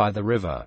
by the river.